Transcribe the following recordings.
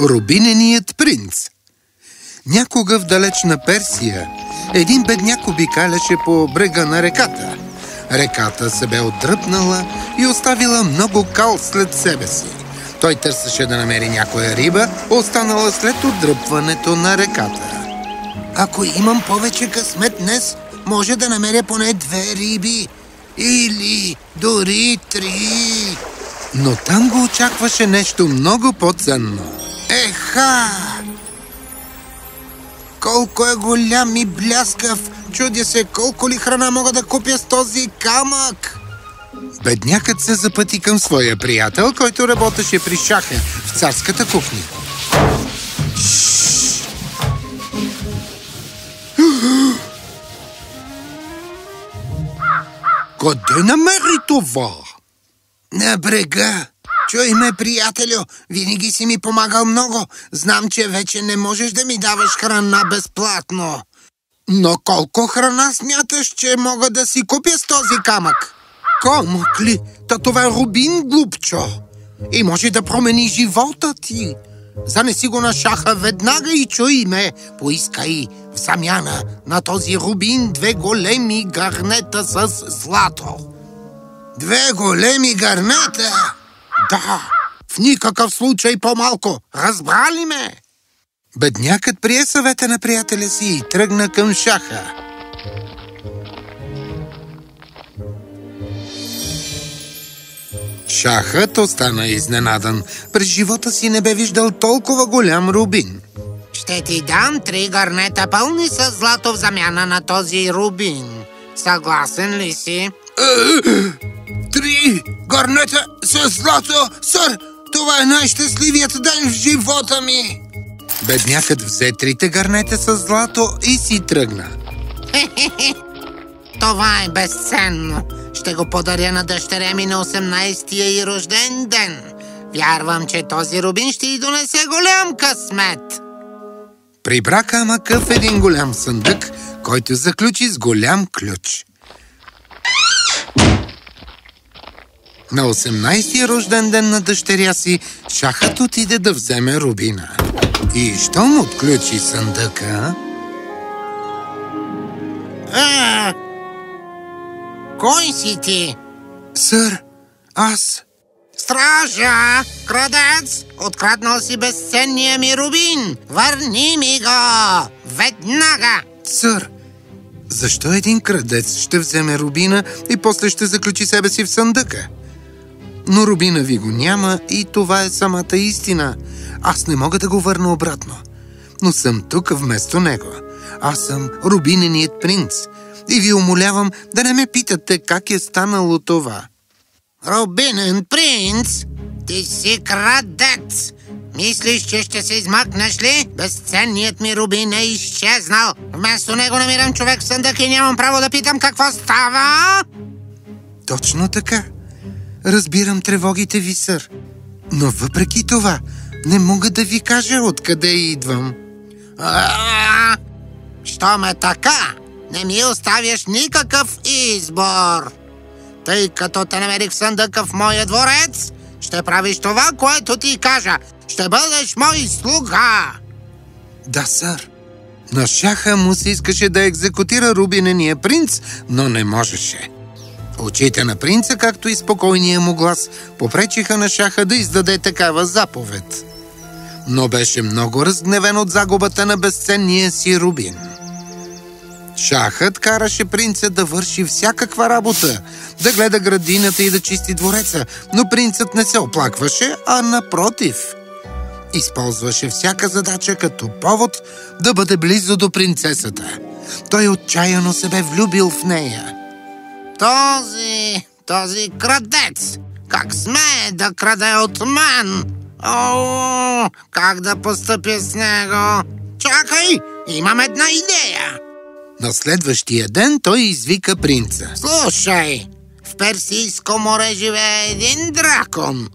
Рубиненият принц Някога в далечна Персия един бедняк обикаляше по брега на реката. Реката се бе отдръпнала и оставила много кал след себе си. Той търсеше да намери някоя риба, останала след отдръпването на реката. Ако имам повече късмет днес, може да намеря поне две риби. Или дори три. Но там го очакваше нещо много по-ценно. Еха! Колко е голям и бляскав! Чудя се колко ли храна мога да купя с този камък! Беднякът се запъти към своя приятел, който работеше при шаха в царската кухня. Къде намери това? На брега. Чуй ме, приятелю, винаги си ми помагал много. Знам, че вече не можеш да ми даваш храна безплатно. Но колко храна смяташ, че мога да си купя с този камък? Камък ли? Та това е рубин, глупчо. И може да промени живота ти. Занеси го на шаха веднага и чуй ме. Поискай в замяна на този рубин две големи гарнета с злато. Две големи гарнета? Да, в никакъв случай по-малко. Разбрали ме? Беднякът прие съвета на приятеля си и тръгна към шаха. Шахът остана изненадан. През живота си не бе виждал толкова голям рубин. Ще ти дам три гарнета пълни с злато в замяна на този рубин. Съгласен ли си? Три гарнета с злато, сър! Това е най-щастливият ден в живота ми! Беднякът взе трите гарнета с злато и си тръгна. Това е безценно. Ще го подаря на дъщеря ми на 18-тия и рожден ден. Вярвам, че този рубин ще й донесе голям късмет. Прибра камъка в един голям съндък, който заключи с голям ключ. На 18-ти рожден ден на дъщеря си, шахът отиде да вземе рубина. И щом отключи съндъка... А, кой си ти? Сър, аз... Стража! Крадец! Откраднал си безценния ми рубин! Върни ми го! Веднага! Сър, защо един крадец ще вземе рубина и после ще заключи себе си в съндъка? Но рубина ви го няма и това е самата истина. Аз не мога да го върна обратно. Но съм тук вместо него. Аз съм рубиненият принц. И ви умолявам да не ме питате как е станало това. Рубинен принц? Ти си крадец! Мислиш, че ще се измъкнеш ли? Безценният ми рубин е изчезнал. Вместо него намирам човек в съндък и нямам право да питам какво става. Точно така. Разбирам тревогите ви, сър. Но въпреки това, не мога да ви кажа откъде идвам. Що ме така? Не ми оставяш никакъв избор. Тъй като те намерих съндъка в моя дворец, ще правиш това, което ти кажа. Ще бъдеш мой слуга. Да, сър. На шаха му се искаше да екзекутира рубинения принц, но не можеше. Очите на принца, както и спокойния му глас, попречиха на шаха да издаде такава заповед. Но беше много разгневен от загубата на безценния си рубин. Шахът караше принца да върши всякаква работа, да гледа градината и да чисти двореца, но принцът не се оплакваше, а напротив. Използваше всяка задача като повод да бъде близо до принцесата. Той отчаяно се бе влюбил в нея. Този, този крадец, как смее да краде от мен? О, как да постъпя с него? Чакай, имам една идея. На следващия ден той извика принца. Слушай, в Персийско море живее един дракон.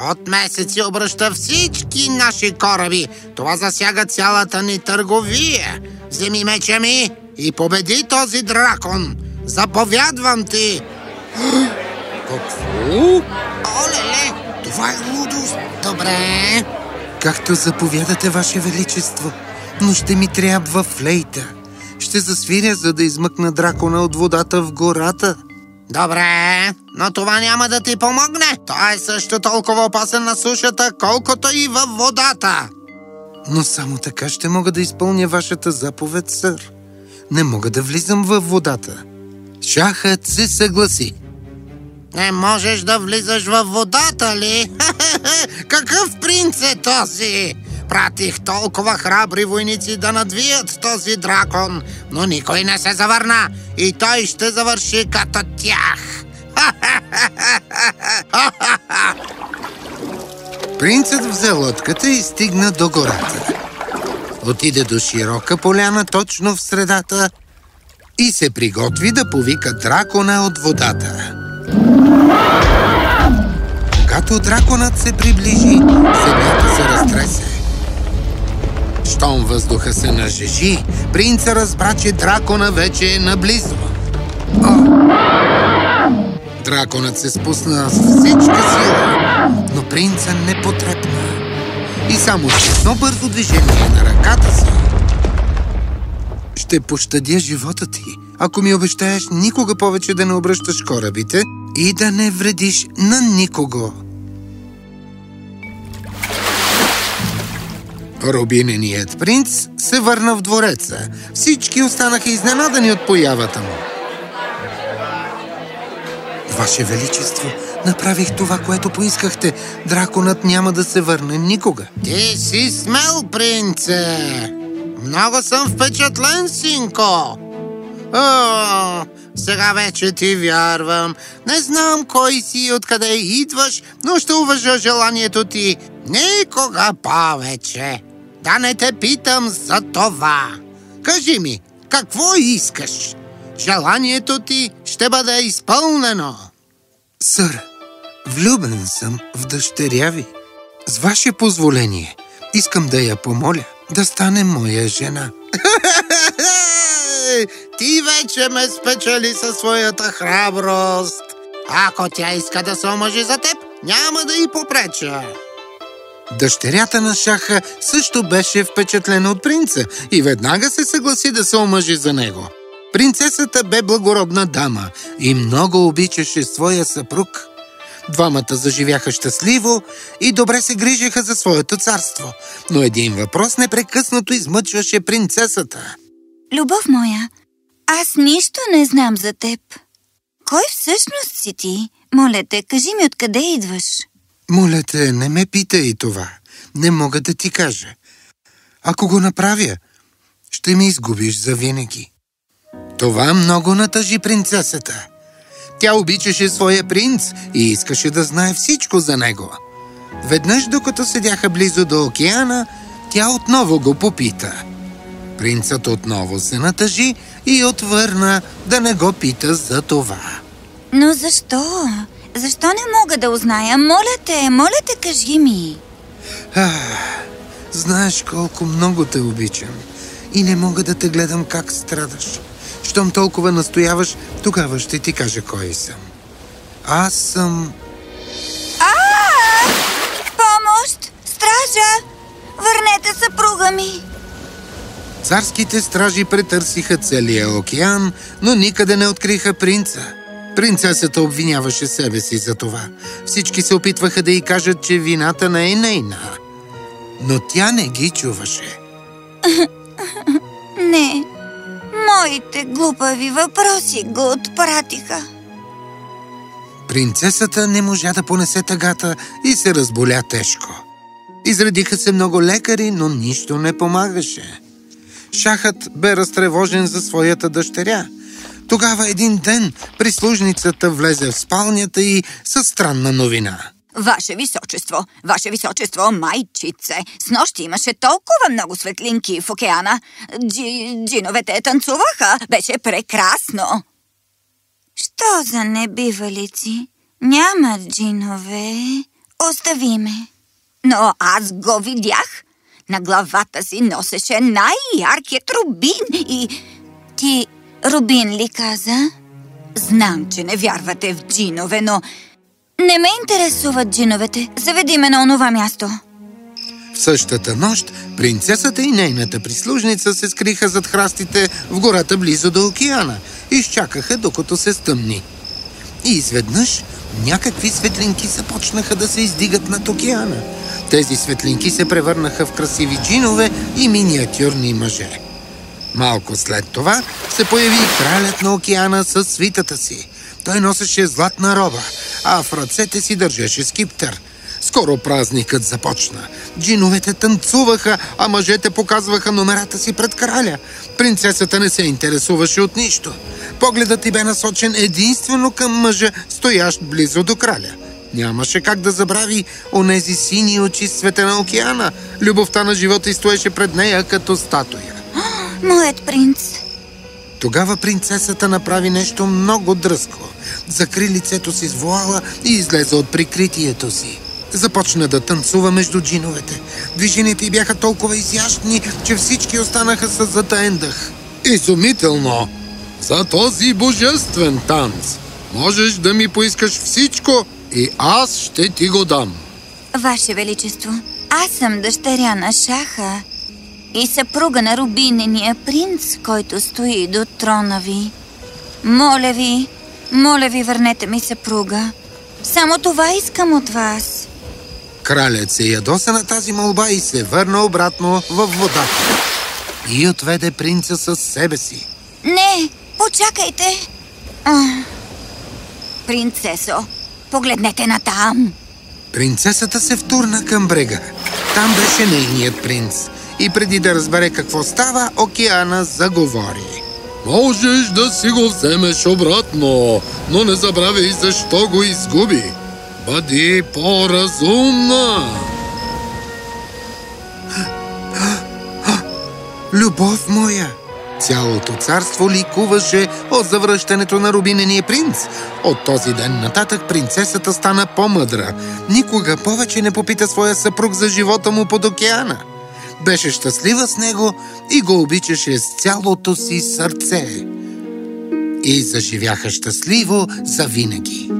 От месеци обръща всички наши кораби. Това засяга цялата ни търговия. Вземи меча ми и победи този дракон. Заповядвам ти. Какво? Оле-ле, това е лудост. Добре. Както заповядате, Ваше Величество, но ще ми трябва флейта. Ще засвиря, за да измъкна дракона от водата в гората. Добре, но това няма да ти помогне. Той е също толкова опасен на сушата, колкото и във водата. Но само така ще мога да изпълня вашата заповед, сър. Не мога да влизам във водата. Шахът се съгласи. Не можеш да влизаш във водата ли? Какъв принц е този? Пратих толкова храбри войници да надвият този дракон, но никой не се завърна и той ще завърши като тях. Принцът взе лодката и стигна до гората. Отиде до широка поляна точно в средата и се приготви да повика дракона от водата. Когато драконът се приближи, земята се разтресе. Щом въздуха се нажежи, принца разбра, че дракона вече е наблизо. О! Драконът се спусна с всичка сила, но принца не потрепна. И само с едно бързо движение на ръката си ще пощадя живота ти, ако ми обещаеш никога повече да не обръщаш корабите и да не вредиш на никого. Рубиненият принц се върна в двореца. Всички останаха изненадани от появата му. Ваше Величество, направих това, което поискахте. Драконът няма да се върне никога. Ти си смел, принце! Много съм впечатлен, синко! О, сега вече ти вярвам. Не знам кой си и откъде идваш, но ще уважа желанието ти. Никога повече. Да не те питам за това. Кажи ми, какво искаш? Желанието ти ще бъде изпълнено. Сър, влюбен съм в дъщеря ви. С ваше позволение, искам да я помоля да стане моя жена. Ти вече ме спечели със своята храброст. Ако тя иска да се омъжи за теб, няма да й попреча. Дъщерята на Шаха също беше впечатлена от принца и веднага се съгласи да се омъжи за него. Принцесата бе благородна дама и много обичаше своя съпруг. Двамата заживяха щастливо и добре се грижиха за своето царство. Но един въпрос непрекъснато измъчваше принцесата. Любов моя, аз нищо не знам за теб. Кой всъщност си ти? Моля те, кажи ми откъде идваш. Моля те, не ме питай това. Не мога да ти кажа. Ако го направя, ще ми изгубиш завинаги. Това много натъжи принцесата. Тя обичаше своя принц и искаше да знае всичко за него. Веднъж, докато седяха близо до океана, тя отново го попита. Принцът отново се натъжи и отвърна да не го пита за това. Но защо? Защо не мога да узная? Моля те, моля те, кажи ми. Ах, знаеш колко много те обичам и не мога да те гледам как страдаш. Щом толкова настояваш, тогава ще ти кажа кой съм. Аз съм... А! Помощ! Стража! Върнете съпруга ми! Царските стражи претърсиха целия океан, но никъде не откриха принца. Принцесата обвиняваше себе си за това. Всички се опитваха да й кажат, че вината не е нейна. Но тя не ги чуваше. Не, моите глупави въпроси го отпратиха. Принцесата не можа да понесе тъгата и се разболя тежко. Изредиха се много лекари, но нищо не помагаше. Шахът бе разтревожен за своята дъщеря. Тогава един ден прислужницата влезе в спалнята и със странна новина. Ваше височество, ваше височество, майчице, с нощи имаше толкова много светлинки в океана. Джи, джиновете танцуваха, беше прекрасно. Що за небивалици? Няма джинове. Остави ме. Но аз го видях. На главата си носеше най-яркият рубин и... Ти рубин ли каза? Знам, че не вярвате в джинове, но... Не ме интересуват джиновете. Заведи ме на онова място. В същата нощ принцесата и нейната прислужница се скриха зад храстите в гората близо до океана изчакаха докато се стъмни. И изведнъж някакви светлинки започнаха да се издигат над океана. Тези светлинки се превърнаха в красиви джинове и миниатюрни мъже. Малко след това се появи кралят на океана с свитата си. Той носеше златна роба, а в ръцете си държеше скиптър. Скоро празникът започна. Джиновете танцуваха, а мъжете показваха номерата си пред краля. Принцесата не се интересуваше от нищо. Погледът ти бе насочен единствено към мъжа, стоящ близо до краля. Нямаше как да забрави онези сини очи с цвета на океана. Любовта на живота и стоеше пред нея като статуя. Моят принц. Тогава принцесата направи нещо много дръско. Закри лицето си с вуала и излезе от прикритието си. Започна да танцува между джиновете. Движенията й бяха толкова изящни, че всички останаха с затаен дъх. Изумително! За този божествен танц можеш да ми поискаш всичко и аз ще ти го дам. Ваше Величество, аз съм дъщеря на Шаха и съпруга на рубинения принц, който стои до трона ви. Моля ви, моля ви, върнете ми съпруга. Само това искам от вас. Кралят се ядоса на тази молба и се върна обратно в водата. И отведе принца със себе си. Не, почакайте. А, принцесо, погледнете натам. Принцесата се втурна към брега. Там беше нейният принц. И преди да разбере какво става, океана заговори. Можеш да си го вземеш обратно, но не забравяй защо го изгуби. Бъди по-разумна! Любов моя! Цялото царство ликуваше от завръщането на рубинения принц. От този ден нататък принцесата стана по-мъдра. Никога повече не попита своя съпруг за живота му под океана. Беше щастлива с него и го обичаше с цялото си сърце. И заживяха щастливо за винаги.